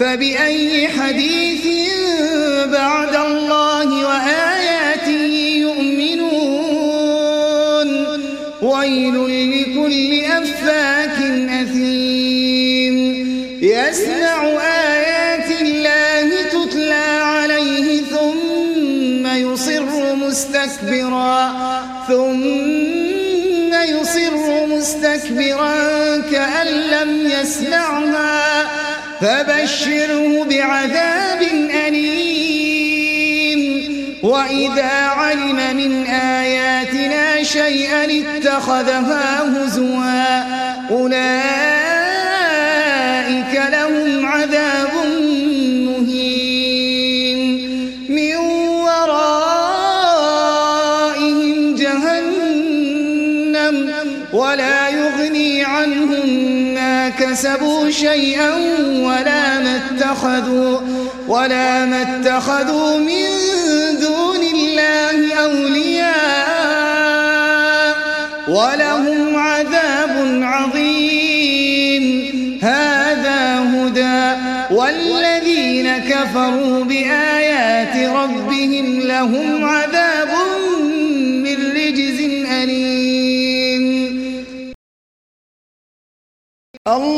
فبأي حديث بعد الله وآياته يؤمنون؟ ويل لكل أفاك أثيم. يسمع آيات الله تتلى عليه ثم يصر مستكبرا ثم يصر مستكبرا كأن لم يسمعها. فبشره بعذاب أليم. وإذا علم من آياتنا شيئا اتخذها هزوا أولئك كسبوا شيئا ولا ما اتخذوا ولا ما اتخذوا من دون الله أولياء ولهم عذاب عظيم. هذا هدى. والذين كفروا بآيات ربهم لهم عذاب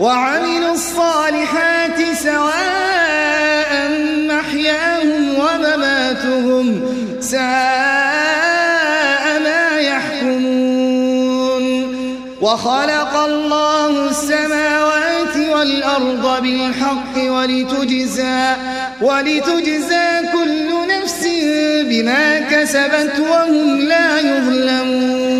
وعملوا الصالحات سواء محياهم ومماتهم ساء ما يحكمون. وخلق الله السماوات والأرض بالحق ولتجزى ولتجزى كل نفس بما كسبت وهم لا يظلمون.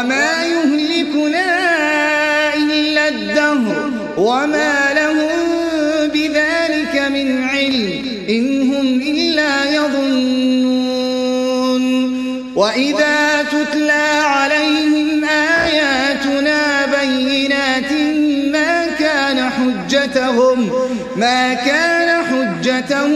وما يهلكنا إلا الدهر وما لهم بذلك من علم إن هم إلا يظنون وإذا تتلى عليهم آياتنا بينات ما كان حجتهم ما كان حجتهم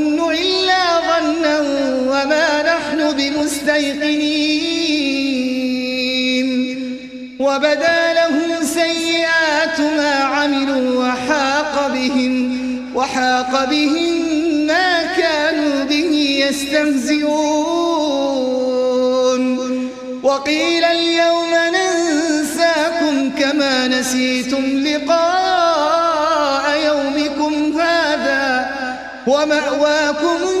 بمستيقنين وبدا لهم سيئات ما عملوا وحاق بهم وحاق بهم ما كانوا به يستهزئون. وقيل اليوم ننساكم كما نسيتم لقاء يومكم هذا ومأواكم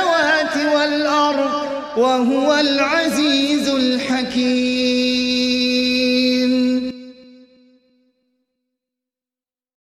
وهو العزيز الحكيم.